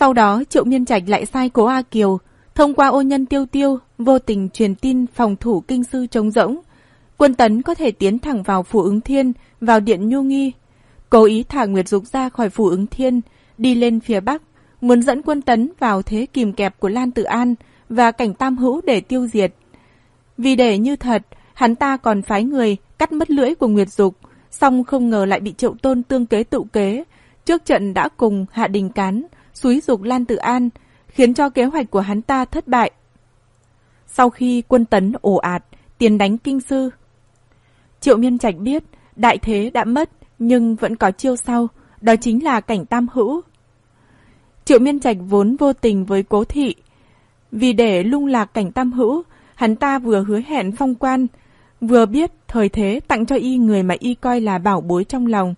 Sau đó Triệu Miên Trạch lại sai cố A Kiều, thông qua ô nhân tiêu tiêu, vô tình truyền tin phòng thủ kinh sư trống rỗng. Quân tấn có thể tiến thẳng vào phủ ứng thiên, vào điện nhu nghi. Cố ý thả Nguyệt Dục ra khỏi phủ ứng thiên, đi lên phía bắc, muốn dẫn quân tấn vào thế kìm kẹp của Lan Tự An và cảnh tam hữu để tiêu diệt. Vì để như thật, hắn ta còn phái người cắt mất lưỡi của Nguyệt Dục, song không ngờ lại bị triệu tôn tương kế tụ kế. Trước trận đã cùng hạ đình cán, suối dục Lan Tự An, khiến cho kế hoạch của hắn ta thất bại. Sau khi quân tấn ồ ạt, tiến đánh kinh sư, Triệu Miên Trạch biết đại thế đã mất nhưng vẫn có chiêu sau, đó chính là cảnh tam hữu. Triệu Miên Trạch vốn vô tình với cố thị. Vì để lung lạc cảnh tam hữu, hắn ta vừa hứa hẹn phong quan, vừa biết thời thế tặng cho y người mà y coi là bảo bối trong lòng.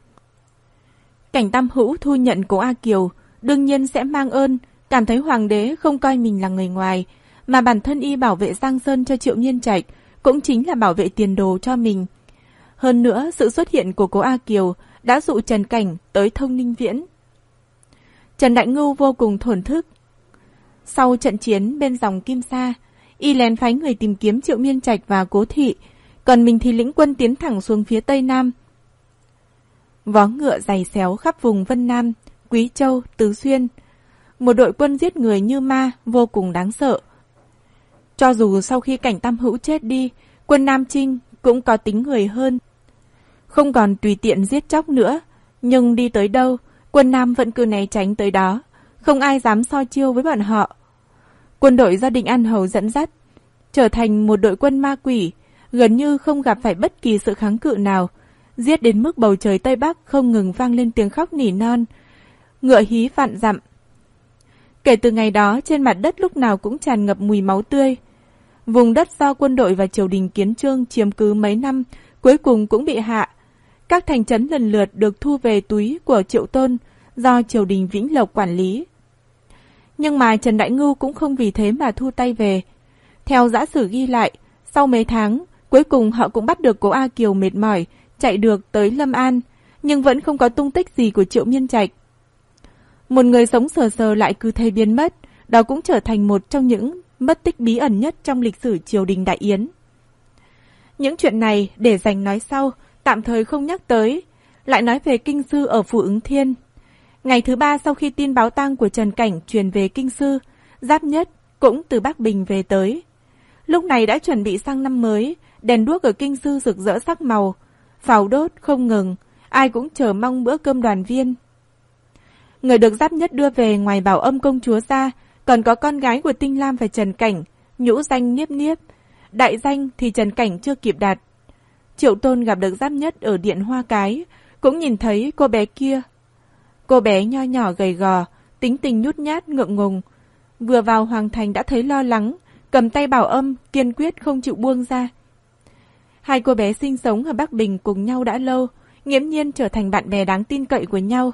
Cảnh tam hữu thu nhận cố A Kiều, đương nhiên sẽ mang ơn, cảm thấy hoàng đế không coi mình là người ngoài, mà bản thân y bảo vệ Giang Sơn cho Triệu nhiên Trạch cũng chính là bảo vệ tiền đồ cho mình. Hơn nữa, sự xuất hiện của cố A Kiều đã dụ Trần Cảnh tới thông ninh viễn. Trần Đại Ngưu vô cùng thổn thức. Sau trận chiến bên dòng Kim Sa, y lén phái người tìm kiếm Triệu Miên Trạch và Cố Thị, còn mình thì lĩnh quân tiến thẳng xuống phía Tây Nam. Vó ngựa dày xéo khắp vùng Vân Nam, Quý Châu, Tứ Xuyên. Một đội quân giết người như ma vô cùng đáng sợ. Cho dù sau khi cảnh Tam Hữu chết đi, quân Nam Trinh cũng có tính người hơn. Không còn tùy tiện giết chóc nữa, nhưng đi tới đâu, quân Nam vẫn cứ né tránh tới đó, không ai dám so chiêu với bọn họ. Quân đội gia Định An Hầu dẫn dắt, trở thành một đội quân ma quỷ, gần như không gặp phải bất kỳ sự kháng cự nào, giết đến mức bầu trời Tây Bắc không ngừng vang lên tiếng khóc nỉ non, ngựa hí vạn dặm. Kể từ ngày đó, trên mặt đất lúc nào cũng tràn ngập mùi máu tươi. Vùng đất do quân đội và triều đình kiến trương chiếm cứ mấy năm, cuối cùng cũng bị hạ. Các thành trấn lần lượt được thu về túi của triệu tôn, do triều đình Vĩnh Lộc quản lý. Nhưng mà Trần Đại Ngưu cũng không vì thế mà thu tay về. Theo giã sử ghi lại, sau mấy tháng, cuối cùng họ cũng bắt được cố A Kiều mệt mỏi, chạy được tới Lâm An, nhưng vẫn không có tung tích gì của Triệu Miên Trạch. Một người sống sờ sờ lại cứ thế biến mất, đó cũng trở thành một trong những mất tích bí ẩn nhất trong lịch sử triều đình Đại Yến. Những chuyện này để dành nói sau, tạm thời không nhắc tới, lại nói về kinh sư ở Phủ ứng Thiên. Ngày thứ ba sau khi tin báo tang của Trần Cảnh truyền về kinh sư, Giáp Nhất cũng từ Bắc Bình về tới. Lúc này đã chuẩn bị sang năm mới, đèn đuốc ở kinh sư rực rỡ sắc màu, pháo đốt không ngừng, ai cũng chờ mong bữa cơm đoàn viên. Người được Giáp Nhất đưa về ngoài bảo âm công chúa ra, còn có con gái của Tinh Lam và Trần Cảnh, nhũ danh Niếp Niếp. Đại danh thì Trần Cảnh chưa kịp đạt. Triệu Tôn gặp được Giáp Nhất ở điện Hoa Cái, cũng nhìn thấy cô bé kia. Cô bé nho nhỏ gầy gò, tính tình nhút nhát ngượng ngùng. Vừa vào Hoàng Thành đã thấy lo lắng, cầm tay bảo âm, kiên quyết không chịu buông ra. Hai cô bé sinh sống ở Bắc Bình cùng nhau đã lâu, nghiễm nhiên trở thành bạn bè đáng tin cậy của nhau.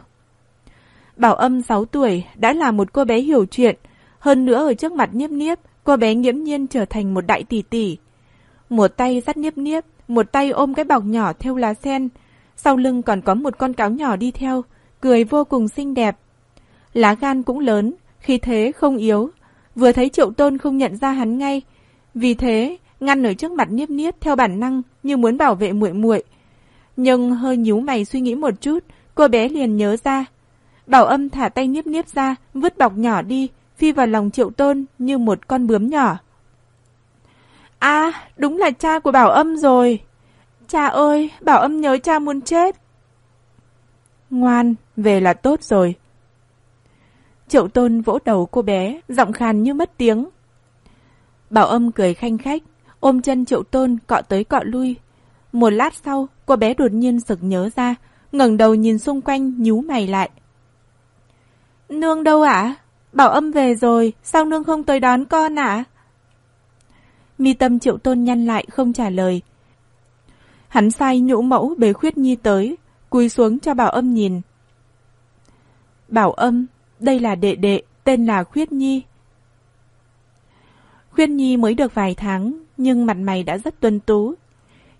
Bảo âm 6 tuổi đã là một cô bé hiểu chuyện, hơn nữa ở trước mặt Niếp Niếp, cô bé nghiễm nhiên trở thành một đại tỷ tỷ. Một tay dắt Niếp Niếp, một tay ôm cái bọc nhỏ theo lá sen, sau lưng còn có một con cáo nhỏ đi theo, cười vô cùng xinh đẹp. Lá gan cũng lớn, khi thế không yếu, vừa thấy Triệu Tôn không nhận ra hắn ngay, vì thế ngăn ở trước mặt Niếp Niếp theo bản năng như muốn bảo vệ muội muội. Nhưng hơi nhíu mày suy nghĩ một chút, cô bé liền nhớ ra. Bảo âm thả tay Niếp Niếp ra, vứt bọc nhỏ đi, phi vào lòng Triệu Tôn như một con bướm nhỏ. À, đúng là cha của Bảo âm rồi. Cha ơi, Bảo âm nhớ cha muốn chết. Ngoan, về là tốt rồi. Triệu Tôn vỗ đầu cô bé, giọng khàn như mất tiếng. Bảo âm cười khanh khách, ôm chân Triệu Tôn cọ tới cọ lui. Một lát sau, cô bé đột nhiên sực nhớ ra, ngẩng đầu nhìn xung quanh nhíu mày lại. Nương đâu ạ? Bảo âm về rồi, sao nương không tới đón con ạ? Mi tâm Triệu Tôn nhăn lại không trả lời. Hắn sai nhũ mẫu bế khuyết nhi tới, cúi xuống cho bảo âm nhìn. Bảo âm, đây là đệ đệ, tên là Khuyết Nhi. Khuyết Nhi mới được vài tháng, nhưng mặt mày đã rất tuân tú.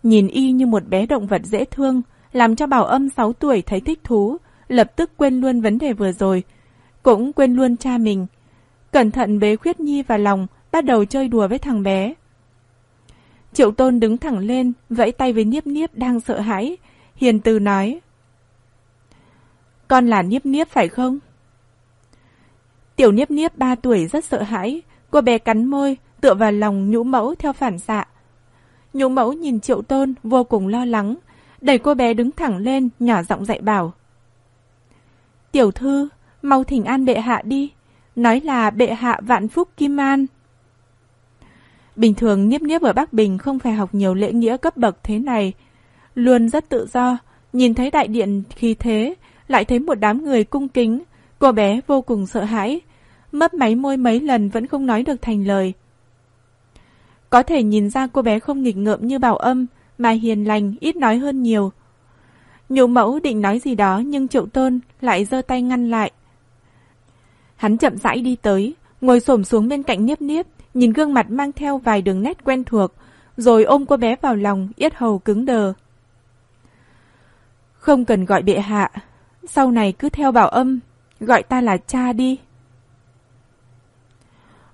Nhìn y như một bé động vật dễ thương, làm cho bảo âm 6 tuổi thấy thích thú, lập tức quên luôn vấn đề vừa rồi cũng quên luôn cha mình. Cẩn thận bế Khuyết Nhi vào lòng, bắt đầu chơi đùa với thằng bé. Triệu Tôn đứng thẳng lên, vẫy tay với Niếp Niếp đang sợ hãi. Hiền từ nói. Con là Niếp Niếp phải không? Tiểu Niếp Niếp ba tuổi rất sợ hãi. Cô bé cắn môi, tựa vào lòng nhũ mẫu theo phản xạ. Nhũ mẫu nhìn Triệu Tôn vô cùng lo lắng, đẩy cô bé đứng thẳng lên, nhỏ giọng dạy bảo. Tiểu thư, mau thỉnh an bệ hạ đi, nói là bệ hạ vạn phúc kim an. Bình thường Niếp Niếp ở Bắc Bình không phải học nhiều lễ nghĩa cấp bậc thế này, luôn rất tự do, nhìn thấy đại điện khi thế, lại thấy một đám người cung kính, cô bé vô cùng sợ hãi, mấp máy môi mấy lần vẫn không nói được thành lời. Có thể nhìn ra cô bé không nghịch ngợm như bảo âm, mà hiền lành, ít nói hơn nhiều. Nhũ mẫu định nói gì đó nhưng triệu tôn lại giơ tay ngăn lại. Hắn chậm rãi đi tới, ngồi xổm xuống bên cạnh niếp niếp, nhìn gương mặt mang theo vài đường nét quen thuộc, rồi ôm cô bé vào lòng, yết hầu cứng đờ. Không cần gọi bệ hạ, sau này cứ theo bảo âm, gọi ta là cha đi.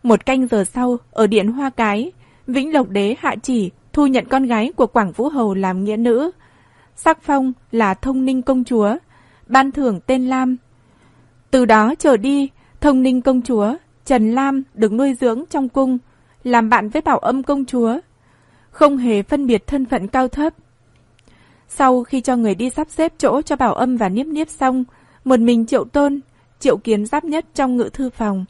Một canh giờ sau, ở điện Hoa Cái, Vĩnh Lộc Đế hạ chỉ thu nhận con gái của Quảng Vũ Hầu làm nghĩa nữ. Sắc phong là Thông Ninh Công Chúa, ban thưởng tên Lam. Từ đó trở đi, Thông Ninh Công Chúa, Trần Lam được nuôi dưỡng trong cung, làm bạn với Bảo Âm Công Chúa, không hề phân biệt thân phận cao thấp. Sau khi cho người đi sắp xếp chỗ cho Bảo Âm và Niếp Niếp xong, một mình Triệu Tôn, Triệu Kiến giáp nhất trong ngự thư phòng.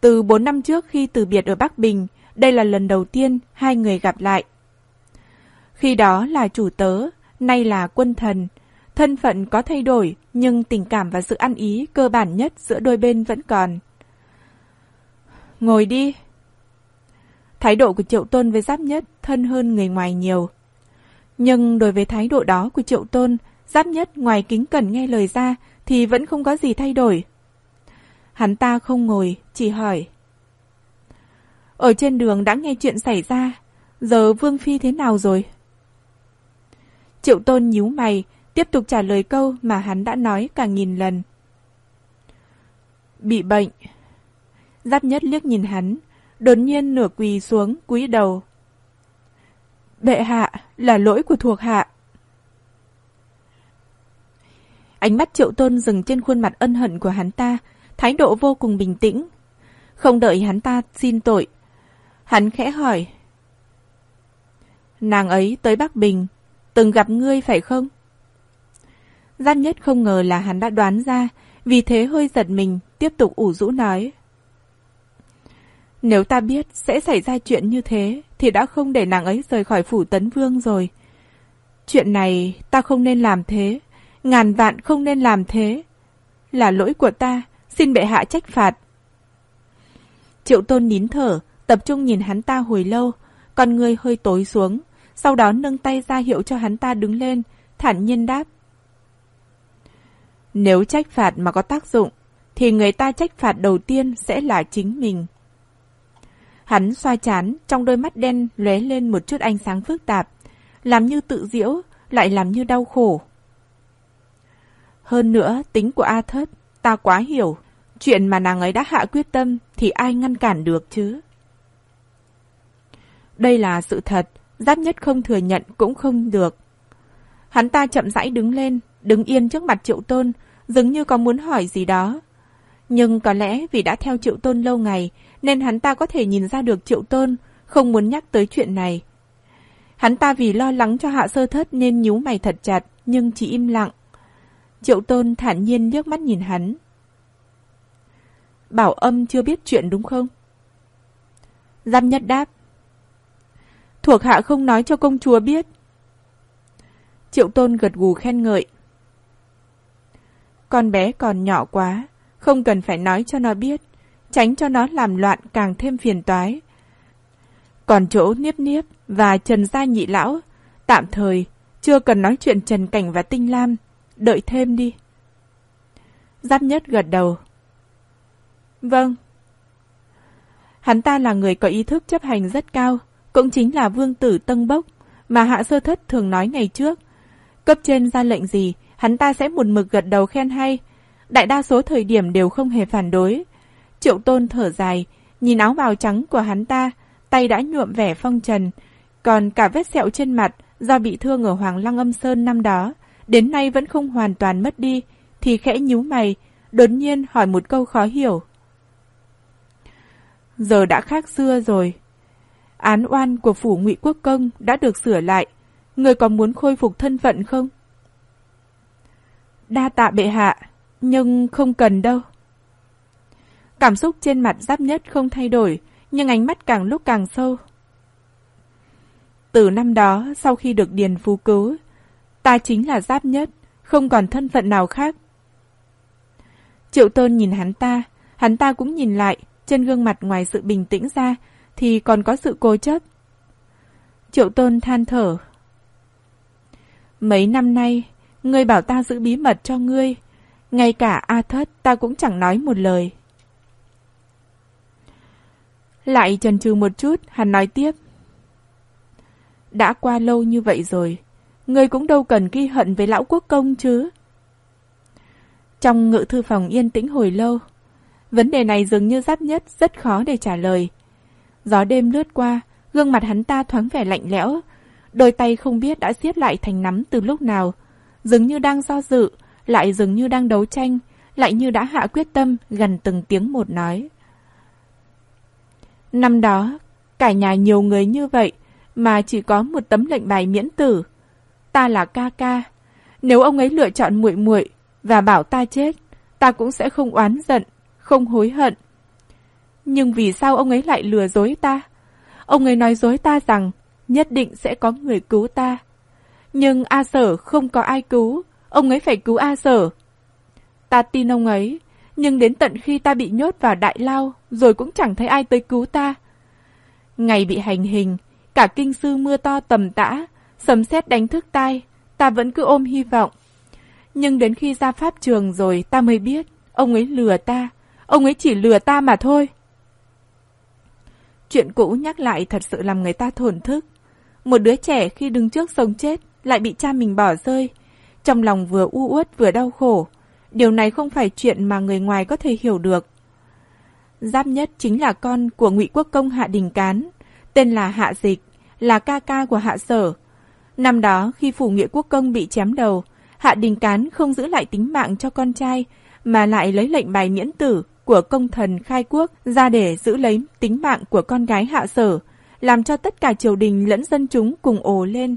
Từ 4 năm trước khi từ biệt ở Bắc Bình, đây là lần đầu tiên hai người gặp lại. Khi đó là chủ tớ, nay là quân thần. Thân phận có thay đổi, nhưng tình cảm và sự ăn ý cơ bản nhất giữa đôi bên vẫn còn. Ngồi đi. Thái độ của Triệu Tôn với Giáp Nhất thân hơn người ngoài nhiều. Nhưng đối với thái độ đó của Triệu Tôn, Giáp Nhất ngoài kính cẩn nghe lời ra thì vẫn không có gì thay đổi. Hắn ta không ngồi, chỉ hỏi. Ở trên đường đã nghe chuyện xảy ra, giờ Vương Phi thế nào rồi? Triệu Tôn nhíu mày, tiếp tục trả lời câu mà hắn đã nói cả nghìn lần. Bị bệnh. Giáp nhất liếc nhìn hắn, đột nhiên nửa quỳ xuống, cúi đầu. Bệ hạ, là lỗi của thuộc hạ. Ánh mắt triệu tôn dừng trên khuôn mặt ân hận của hắn ta, thái độ vô cùng bình tĩnh. Không đợi hắn ta xin tội. Hắn khẽ hỏi. Nàng ấy tới Bắc Bình, từng gặp ngươi phải không? Gian nhất không ngờ là hắn đã đoán ra, vì thế hơi giật mình, tiếp tục ủ rũ nói. Nếu ta biết sẽ xảy ra chuyện như thế, thì đã không để nàng ấy rời khỏi phủ tấn vương rồi. Chuyện này ta không nên làm thế, ngàn vạn không nên làm thế. Là lỗi của ta, xin bệ hạ trách phạt. Triệu tôn nín thở, tập trung nhìn hắn ta hồi lâu, con người hơi tối xuống, sau đó nâng tay ra hiệu cho hắn ta đứng lên, thản nhiên đáp. Nếu trách phạt mà có tác dụng, thì người ta trách phạt đầu tiên sẽ là chính mình. Hắn xoa chán, trong đôi mắt đen lóe lên một chút ánh sáng phức tạp, làm như tự diễu, lại làm như đau khổ. Hơn nữa, tính của A Thất, ta quá hiểu, chuyện mà nàng ấy đã hạ quyết tâm thì ai ngăn cản được chứ? Đây là sự thật, giáp nhất không thừa nhận cũng không được. Hắn ta chậm rãi đứng lên, đứng yên trước mặt triệu tôn, dường như có muốn hỏi gì đó. Nhưng có lẽ vì đã theo triệu tôn lâu ngày, nên hắn ta có thể nhìn ra được triệu tôn, không muốn nhắc tới chuyện này. Hắn ta vì lo lắng cho hạ sơ thất nên nhíu mày thật chặt, nhưng chỉ im lặng. Triệu tôn thản nhiên liếc mắt nhìn hắn. Bảo âm chưa biết chuyện đúng không? Giam nhất đáp. Thuộc hạ không nói cho công chúa biết. Triệu tôn gật gù khen ngợi. Con bé còn nhỏ quá, không cần phải nói cho nó biết, tránh cho nó làm loạn càng thêm phiền toái. Còn chỗ Niếp Niếp và Trần Gia Nhị Lão, tạm thời chưa cần nói chuyện Trần Cảnh và Tinh Lam, đợi thêm đi. Giáp nhất gật đầu. Vâng. Hắn ta là người có ý thức chấp hành rất cao, cũng chính là vương tử Tân Bốc, mà Hạ Sơ Thất thường nói ngày trước. Cấp trên ra lệnh gì, hắn ta sẽ một mực gật đầu khen hay, đại đa số thời điểm đều không hề phản đối. Triệu tôn thở dài, nhìn áo bào trắng của hắn ta, tay đã nhuộm vẻ phong trần, còn cả vết sẹo trên mặt do bị thương ở Hoàng Lăng Âm Sơn năm đó, đến nay vẫn không hoàn toàn mất đi, thì khẽ nhíu mày, đột nhiên hỏi một câu khó hiểu. Giờ đã khác xưa rồi. Án oan của phủ ngụy Quốc Công đã được sửa lại, người có muốn khôi phục thân phận không? Đa tạ bệ hạ, nhưng không cần đâu. Cảm xúc trên mặt giáp nhất không thay đổi, nhưng ánh mắt càng lúc càng sâu. Từ năm đó, sau khi được Điền Phú cứu, ta chính là giáp nhất, không còn thân phận nào khác. Triệu Tôn nhìn hắn ta, hắn ta cũng nhìn lại, trên gương mặt ngoài sự bình tĩnh ra, thì còn có sự cố chấp. Triệu Tôn than thở. Mấy năm nay, ngươi bảo ta giữ bí mật cho ngươi, ngay cả A Thất ta cũng chẳng nói một lời. Lại chần chừ một chút, hắn nói tiếp. Đã qua lâu như vậy rồi, ngươi cũng đâu cần ghi hận với lão quốc công chứ. Trong ngự thư phòng yên tĩnh hồi lâu, vấn đề này dường như giáp nhất rất khó để trả lời. Gió đêm lướt qua, gương mặt hắn ta thoáng vẻ lạnh lẽo, đôi tay không biết đã siết lại thành nắm từ lúc nào, dường như đang do dự, lại dường như đang đấu tranh, lại như đã hạ quyết tâm gần từng tiếng một nói. Năm đó, cả nhà nhiều người như vậy mà chỉ có một tấm lệnh bài miễn tử. Ta là ca ca. Nếu ông ấy lựa chọn muội muội và bảo ta chết, ta cũng sẽ không oán giận, không hối hận. Nhưng vì sao ông ấy lại lừa dối ta? Ông ấy nói dối ta rằng nhất định sẽ có người cứu ta. Nhưng A Sở không có ai cứu, ông ấy phải cứu A Sở. Ta tin ông ấy, nhưng đến tận khi ta bị nhốt vào đại lao, rồi cũng chẳng thấy ai tới cứu ta. Ngày bị hành hình, cả kinh sư mưa to tầm tã, sấm sét đánh thức tai, ta vẫn cứ ôm hy vọng. Nhưng đến khi ra pháp trường rồi ta mới biết, ông ấy lừa ta, ông ấy chỉ lừa ta mà thôi. Chuyện cũ nhắc lại thật sự làm người ta thổn thức. Một đứa trẻ khi đứng trước sống chết lại bị cha mình bỏ rơi, trong lòng vừa u uất vừa đau khổ. Điều này không phải chuyện mà người ngoài có thể hiểu được. Giáp nhất chính là con của ngụy Quốc công Hạ Đình Cán, tên là Hạ Dịch, là ca ca của Hạ Sở. Năm đó khi phủ ngụy Quốc công bị chém đầu, Hạ Đình Cán không giữ lại tính mạng cho con trai, mà lại lấy lệnh bài miễn tử của công thần khai quốc ra để giữ lấy tính mạng của con gái Hạ Sở, làm cho tất cả triều đình lẫn dân chúng cùng ồ lên.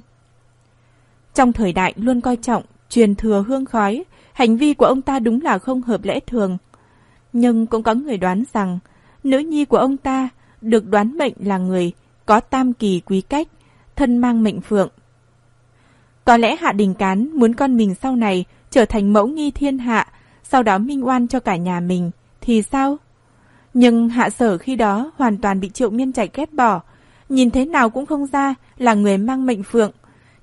Trong thời đại luôn coi trọng, truyền thừa hương khói, hành vi của ông ta đúng là không hợp lẽ thường. Nhưng cũng có người đoán rằng, nữ nhi của ông ta được đoán mệnh là người có tam kỳ quý cách, thân mang mệnh phượng. Có lẽ Hạ Đình Cán muốn con mình sau này trở thành mẫu nghi thiên hạ, sau đó minh oan cho cả nhà mình, thì sao? Nhưng Hạ Sở khi đó hoàn toàn bị Triệu Miên Trạch ghét bỏ, nhìn thế nào cũng không ra là người mang mệnh phượng.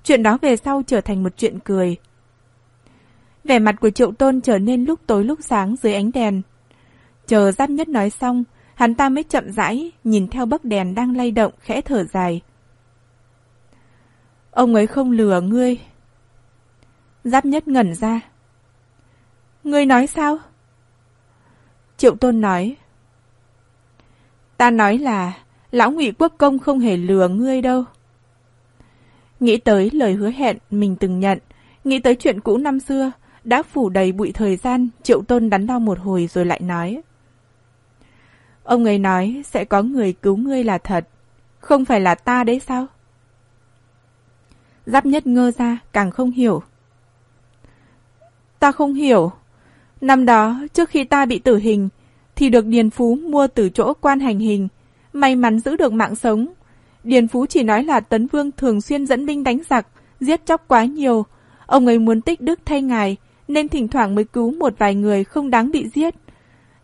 Chuyện đó về sau trở thành một chuyện cười. Vẻ mặt của Triệu Tôn trở nên lúc tối lúc sáng dưới ánh đèn. Chờ Giáp Nhất nói xong, hắn ta mới chậm rãi, nhìn theo bấc đèn đang lay động, khẽ thở dài. Ông ấy không lừa ngươi. Giáp Nhất ngẩn ra. Ngươi nói sao? Triệu Tôn nói. Ta nói là, lão ngụy quốc công không hề lừa ngươi đâu. Nghĩ tới lời hứa hẹn mình từng nhận, nghĩ tới chuyện cũ năm xưa, đã phủ đầy bụi thời gian, Triệu Tôn đắn đo một hồi rồi lại nói. Ông ấy nói sẽ có người cứu ngươi là thật, không phải là ta đấy sao? Giáp nhất ngơ ra, càng không hiểu. Ta không hiểu. Năm đó, trước khi ta bị tử hình, thì được Điền Phú mua từ chỗ quan hành hình, may mắn giữ được mạng sống. Điền Phú chỉ nói là Tấn Vương thường xuyên dẫn binh đánh giặc, giết chóc quá nhiều. Ông ấy muốn tích đức thay ngài, nên thỉnh thoảng mới cứu một vài người không đáng bị giết.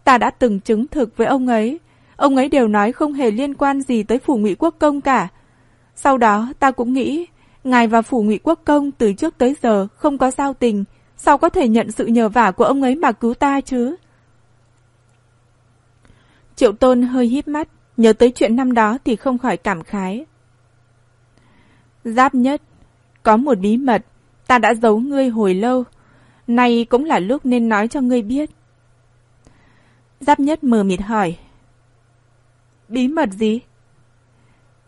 Ta đã từng chứng thực với ông ấy, ông ấy đều nói không hề liên quan gì tới phủ ngụy quốc công cả. Sau đó ta cũng nghĩ, ngài và phủ ngụy quốc công từ trước tới giờ không có giao tình, sao có thể nhận sự nhờ vả của ông ấy mà cứu ta chứ? Triệu Tôn hơi híp mắt, nhớ tới chuyện năm đó thì không khỏi cảm khái. Giáp nhất, có một bí mật, ta đã giấu ngươi hồi lâu, Nay cũng là lúc nên nói cho ngươi biết, Giáp nhất mờ mịt hỏi. Bí mật gì?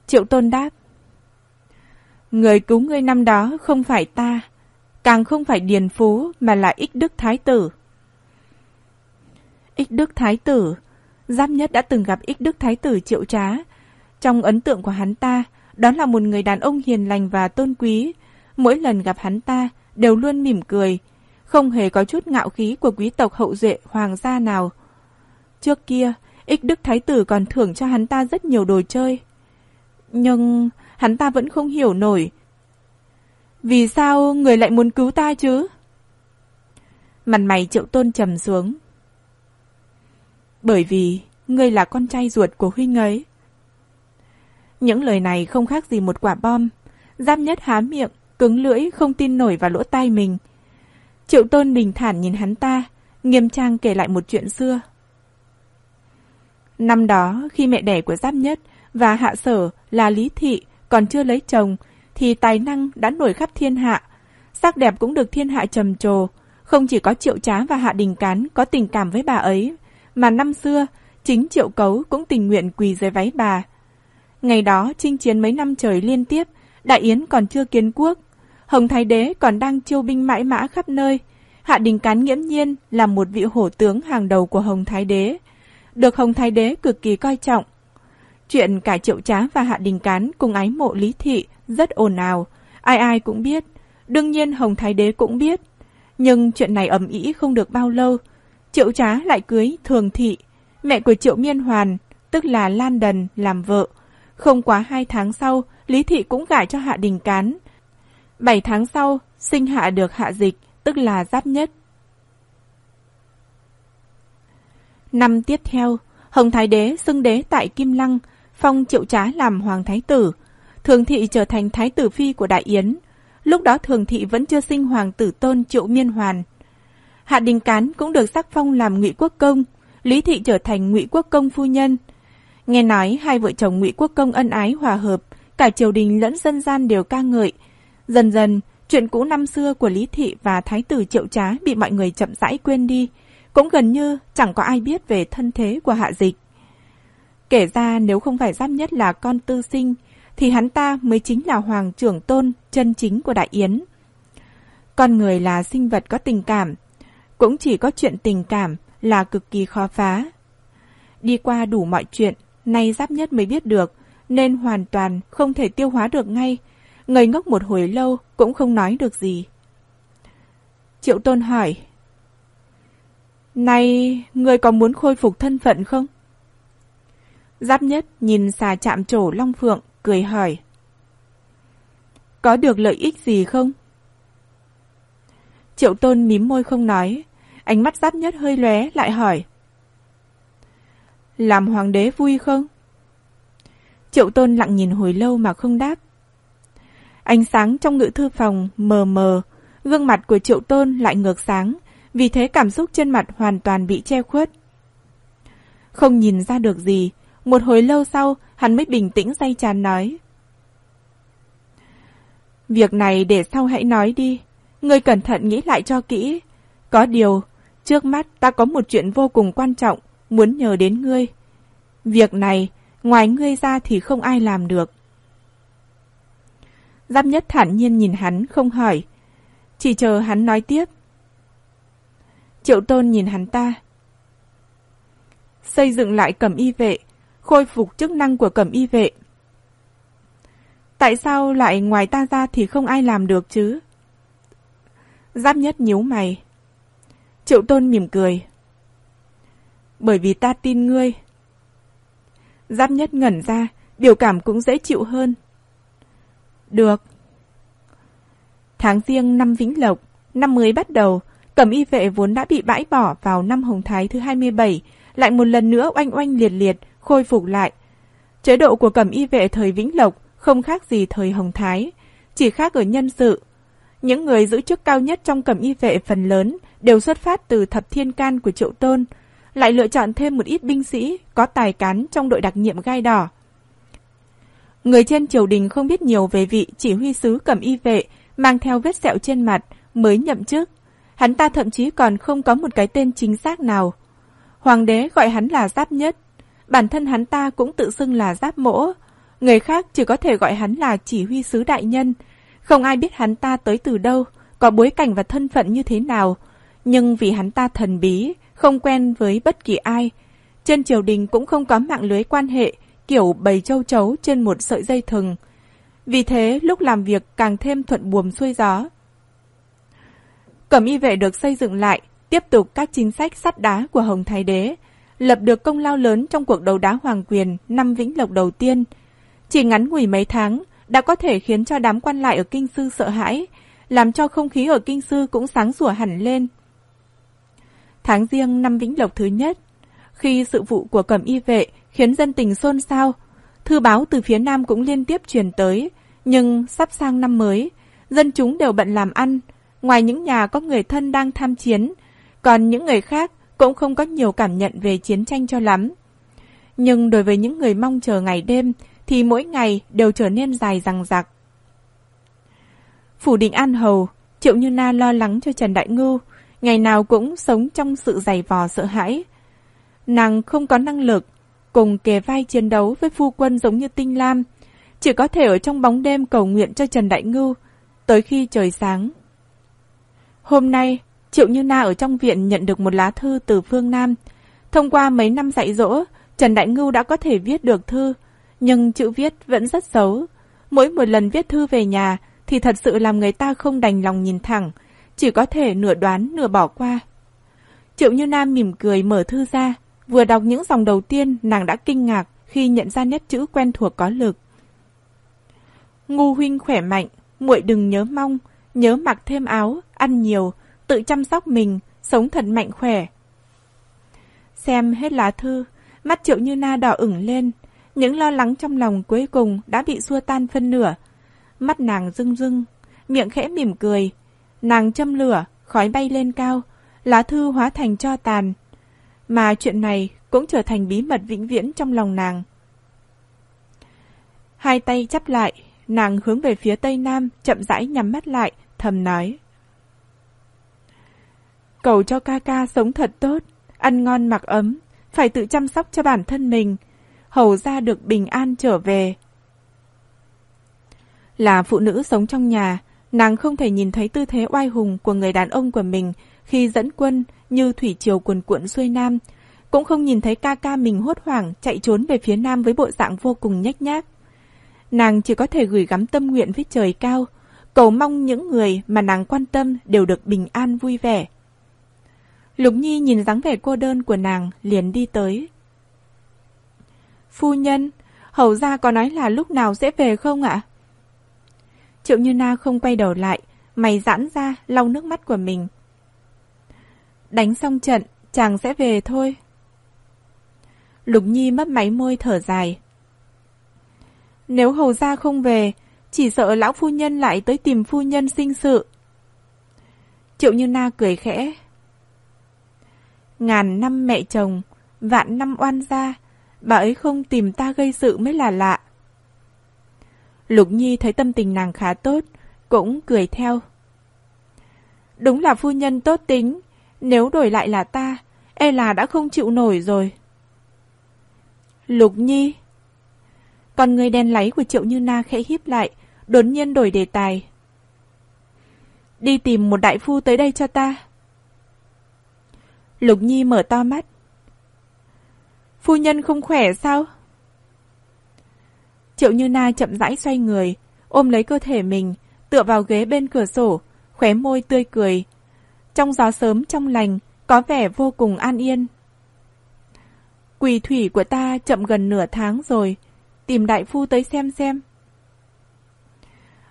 Triệu tôn đáp. Người cứu ngươi năm đó không phải ta, càng không phải Điền Phú mà là Ích Đức Thái Tử. Ích Đức Thái Tử, Giáp Nhất đã từng gặp Ích Đức Thái Tử triệu trá. Trong ấn tượng của hắn ta, đó là một người đàn ông hiền lành và tôn quý. Mỗi lần gặp hắn ta, đều luôn mỉm cười, không hề có chút ngạo khí của quý tộc hậu duệ hoàng gia nào. Trước kia, Ích Đức Thái Tử còn thưởng cho hắn ta rất nhiều đồ chơi. Nhưng hắn ta vẫn không hiểu nổi. Vì sao người lại muốn cứu ta chứ? Mặt mày triệu tôn trầm xuống. Bởi vì ngươi là con trai ruột của huynh ấy. Những lời này không khác gì một quả bom. Giáp nhất há miệng, cứng lưỡi không tin nổi vào lỗ tai mình. Triệu tôn bình thản nhìn hắn ta, nghiêm trang kể lại một chuyện xưa. Năm đó, khi mẹ đẻ của Giáp Nhất và hạ sở là Lý Thị còn chưa lấy chồng, thì tài năng đã nổi khắp thiên hạ. Sắc đẹp cũng được thiên hạ trầm trồ. Không chỉ có triệu trá và hạ đình cán có tình cảm với bà ấy, mà năm xưa, chính triệu cấu cũng tình nguyện quỳ dưới váy bà. Ngày đó, chinh chiến mấy năm trời liên tiếp, Đại Yến còn chưa kiến quốc. Hồng Thái Đế còn đang chiêu binh mãi mã khắp nơi. Hạ Đình Cán nghiễm nhiên là một vị hổ tướng hàng đầu của Hồng Thái Đế. Được Hồng Thái Đế cực kỳ coi trọng. Chuyện cả Triệu Trá và Hạ Đình Cán cùng ái mộ Lý Thị rất ồn ào. Ai ai cũng biết. Đương nhiên Hồng Thái Đế cũng biết. Nhưng chuyện này ầm ĩ không được bao lâu. Triệu Trá lại cưới Thường Thị, mẹ của Triệu Miên Hoàn, tức là Lan Đần, làm vợ. Không quá hai tháng sau, Lý Thị cũng gả cho Hạ Đình Cán. Bảy tháng sau, sinh hạ được Hạ Dịch, tức là Giáp Nhất. Năm tiếp theo, Hồng Thái Đế xưng đế tại Kim Lăng, phong Triệu Trá làm Hoàng Thái Tử. Thường Thị trở thành Thái Tử Phi của Đại Yến. Lúc đó Thường Thị vẫn chưa sinh Hoàng tử tôn Triệu Miên Hoàn. Hạ Đình Cán cũng được sắc phong làm ngụy quốc công, Lý Thị trở thành ngụy quốc công phu nhân. Nghe nói hai vợ chồng ngụy quốc công ân ái hòa hợp, cả triều đình lẫn dân gian đều ca ngợi. Dần dần, chuyện cũ năm xưa của Lý Thị và Thái tử Triệu Trá bị mọi người chậm rãi quên đi, cũng gần như chẳng có ai biết về thân thế của Hạ Dịch. Kể ra nếu không phải giáp nhất là con tư sinh, thì hắn ta mới chính là hoàng trưởng tôn chân chính của Đại Yến. Con người là sinh vật có tình cảm, cũng chỉ có chuyện tình cảm là cực kỳ khó phá. Đi qua đủ mọi chuyện, nay giáp nhất mới biết được, nên hoàn toàn không thể tiêu hóa được ngay. Ngây ngốc một hồi lâu cũng không nói được gì. Triệu Tôn hỏi. Này, người có muốn khôi phục thân phận không? Giáp nhất nhìn xà chạm trổ Long Phượng, cười hỏi. Có được lợi ích gì không? Triệu Tôn mím môi không nói, ánh mắt giáp nhất hơi lóe lại hỏi. Làm hoàng đế vui không? Triệu tôn lặng nhìn hồi lâu mà không đáp. Ánh sáng trong ngự thư phòng mờ mờ, gương mặt của triệu tôn lại ngược sáng, vì thế cảm xúc trên mặt hoàn toàn bị che khuất. Không nhìn ra được gì, một hồi lâu sau hắn mới bình tĩnh say tràn nói. Việc này để sau hãy nói đi, ngươi cẩn thận nghĩ lại cho kỹ. Có điều, Trước mắt ta có một chuyện vô cùng quan trọng, muốn nhờ đến ngươi. Việc này, ngoài ngươi ra thì không ai làm được. Giáp nhất thản nhiên nhìn hắn, không hỏi. Chỉ chờ hắn nói tiếp. Triệu tôn nhìn hắn ta. Xây dựng lại cẩm y vệ, khôi phục chức năng của cẩm y vệ. Tại sao lại ngoài ta ra thì không ai làm được chứ? Giáp nhất nhíu mày. Triệu tôn mỉm cười. Bởi vì ta tin ngươi. Giáp nhất ngẩn ra, biểu cảm cũng dễ chịu hơn. Được. Tháng riêng năm Vĩnh Lộc, năm mới bắt đầu, cẩm y vệ vốn đã bị bãi bỏ vào năm Hồng Thái thứ 27, lại một lần nữa oanh oanh liệt liệt, khôi phục lại. Chế độ của cẩm y vệ thời Vĩnh Lộc không khác gì thời Hồng Thái, chỉ khác ở nhân sự. Những người giữ chức cao nhất trong cẩm y vệ phần lớn đều xuất phát từ thập thiên can của triệu tôn, lại lựa chọn thêm một ít binh sĩ có tài cán trong đội đặc nhiệm gai đỏ. Người trên triều đình không biết nhiều về vị chỉ huy sứ cầm y vệ mang theo vết sẹo trên mặt mới nhậm chức. Hắn ta thậm chí còn không có một cái tên chính xác nào. Hoàng đế gọi hắn là giáp nhất. Bản thân hắn ta cũng tự xưng là giáp mỗ. Người khác chỉ có thể gọi hắn là chỉ huy sứ đại nhân. Không ai biết hắn ta tới từ đâu, có bối cảnh và thân phận như thế nào. Nhưng vì hắn ta thần bí, không quen với bất kỳ ai. Trên triều đình cũng không có mạng lưới quan hệ, kiểu bầy châu chấu trên một sợi dây thừng. Vì thế, lúc làm việc càng thêm thuận buồm xuôi gió. Cẩm y vệ được xây dựng lại, tiếp tục các chính sách sắt đá của Hồng Thái Đế, lập được công lao lớn trong cuộc đấu đá hoàng quyền năm Vĩnh Lộc đầu tiên. Chỉ ngắn ngủi mấy tháng, đã có thể khiến cho đám quan lại ở Kinh Sư sợ hãi, làm cho không khí ở Kinh Sư cũng sáng sủa hẳn lên. Tháng riêng năm Vĩnh Lộc thứ nhất, khi sự vụ của cẩm y vệ khiến dân tình xôn xao, thư báo từ phía Nam cũng liên tiếp truyền tới, nhưng sắp sang năm mới, dân chúng đều bận làm ăn, ngoài những nhà có người thân đang tham chiến, còn những người khác cũng không có nhiều cảm nhận về chiến tranh cho lắm. Nhưng đối với những người mong chờ ngày đêm thì mỗi ngày đều trở nên dài dằng dặc Phủ định An Hầu, Triệu Như Na lo lắng cho Trần Đại Ngưu, ngày nào cũng sống trong sự dày vò sợ hãi. Nàng không có năng lực, cùng kề vai chiến đấu với phu quân giống như Tinh Lam, chỉ có thể ở trong bóng đêm cầu nguyện cho Trần Đại Ngưu, tới khi trời sáng. Hôm nay, Triệu Như Na ở trong viện nhận được một lá thư từ phương Nam. Thông qua mấy năm dạy dỗ, Trần Đại Ngưu đã có thể viết được thư, nhưng chữ viết vẫn rất xấu. Mỗi một lần viết thư về nhà thì thật sự làm người ta không đành lòng nhìn thẳng, chỉ có thể nửa đoán nửa bỏ qua. Triệu Như Nam mỉm cười mở thư ra, vừa đọc những dòng đầu tiên nàng đã kinh ngạc khi nhận ra nét chữ quen thuộc có lực. Ngu huynh khỏe mạnh, muội đừng nhớ mong, nhớ mặc thêm áo, ăn nhiều, tự chăm sóc mình, sống thật mạnh khỏe. Xem hết lá thư, mắt Triệu Như Na đỏ ửng lên, những lo lắng trong lòng cuối cùng đã bị xua tan phân nửa. Mắt nàng rưng rưng, miệng khẽ mỉm cười. Nàng châm lửa, khói bay lên cao, lá thư hóa thành cho tàn. Mà chuyện này cũng trở thành bí mật vĩnh viễn trong lòng nàng. Hai tay chắp lại, nàng hướng về phía tây nam, chậm rãi nhắm mắt lại, thầm nói. Cầu cho ca ca sống thật tốt, ăn ngon mặc ấm, phải tự chăm sóc cho bản thân mình, hầu ra được bình an trở về. Là phụ nữ sống trong nhà, nàng không thể nhìn thấy tư thế oai hùng của người đàn ông của mình khi dẫn quân như thủy triều cuồn cuộn xuôi nam, cũng không nhìn thấy ca ca mình hốt hoảng chạy trốn về phía nam với bộ dạng vô cùng nhếch nhác. Nàng chỉ có thể gửi gắm tâm nguyện với trời cao, cầu mong những người mà nàng quan tâm đều được bình an vui vẻ. Lục Nhi nhìn dáng vẻ cô đơn của nàng, liền đi tới. Phu nhân, hầu ra có nói là lúc nào sẽ về không ạ? Triệu Như Na không quay đầu lại, mày giãn ra, lau nước mắt của mình. Đánh xong trận, chàng sẽ về thôi. Lục Nhi mấp máy môi thở dài. Nếu hầu gia không về, chỉ sợ lão phu nhân lại tới tìm phu nhân sinh sự. Triệu Như Na cười khẽ, Ngàn năm mẹ chồng, vạn năm oan gia, bà ấy không tìm ta gây sự mới là lạ. Lục Nhi thấy tâm tình nàng khá tốt, cũng cười theo. Đúng là phu nhân tốt tính, nếu đổi lại là ta, e là đã không chịu nổi rồi. Lục Nhi Còn người đen láy của Triệu Như Na khẽ híp lại, đột nhiên đổi đề tài. Đi tìm một đại phu tới đây cho ta. Lục Nhi mở to mắt. Phu nhân không khỏe sao? Triệu Như Na chậm rãi xoay người, ôm lấy cơ thể mình, tựa vào ghế bên cửa sổ, khóe môi tươi cười. Trong gió sớm trong lành, có vẻ vô cùng an yên. Quỳ thủy của ta chậm gần nửa tháng rồi, tìm đại phu tới xem xem.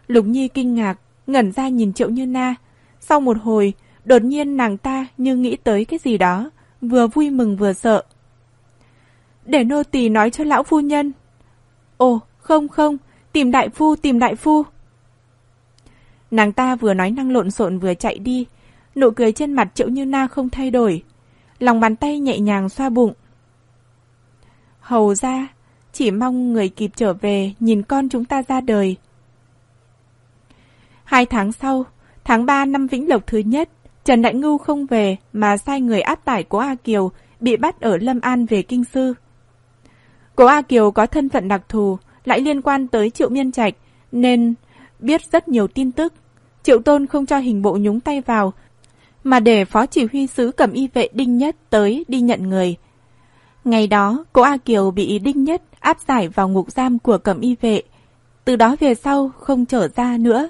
Lục Nhi kinh ngạc, ngẩn ra nhìn Triệu Như Na. Sau một hồi, Đột nhiên nàng ta như nghĩ tới cái gì đó, vừa vui mừng vừa sợ. Để nô tỳ nói cho lão phu nhân. Ồ, không không, tìm đại phu, tìm đại phu. Nàng ta vừa nói năng lộn xộn vừa chạy đi, nụ cười trên mặt triệu như na không thay đổi. Lòng bàn tay nhẹ nhàng xoa bụng. Hầu ra, chỉ mong người kịp trở về nhìn con chúng ta ra đời. Hai tháng sau, tháng 3 năm Vĩnh Lộc thứ nhất, Trần Đại Ngưu không về mà sai người áp tải của A Kiều bị bắt ở Lâm An về Kinh Sư. Cố A Kiều có thân phận đặc thù, lại liên quan tới Triệu Miên Trạch, nên biết rất nhiều tin tức. Triệu Tôn không cho hình bộ nhúng tay vào, mà để phó chỉ huy sứ cầm y vệ Đinh Nhất tới đi nhận người. Ngày đó, cô A Kiều bị Đinh Nhất áp giải vào ngục giam của cầm y vệ. Từ đó về sau không trở ra nữa.